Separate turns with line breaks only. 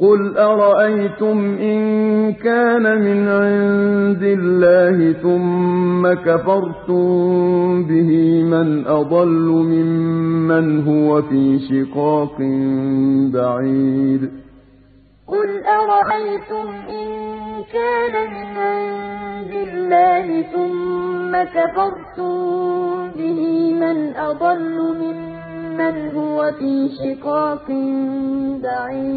قُلْ أَرَأَيْتُمْ إِن كَانَ مِنْ عِندِ اللَّهِ ثُمَّ كَفَرْتُم بِهِ مَنْ أَضَلُّ مِمَّنْ هُوَ فِي شِقَاقٍ بَعِيدٍ قُلْ أَرَأَيْتُمْ إِن كَانَ مِنْ عِندِ اللَّهِ ثُمَّ كَفَرْتُم بِهِ مَنْ أَضَلُّ مِمَّنْ هُوَ فِي شِقَاقٍ بَعِيدٍ